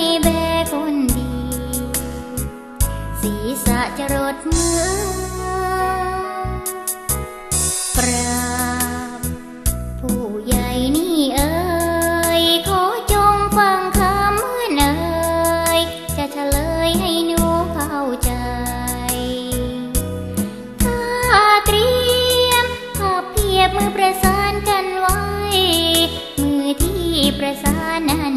อยแบคนดี ศีระจะรดมือปราบผู้ใหญ่นี่เอ๋ยขอจงฟังคำเมื่อนยจะเฉลยให้หนูเข้าใจถ้าเตรียมภาพเพียบมือประสานกันไว้ มือที่ประสานนั้น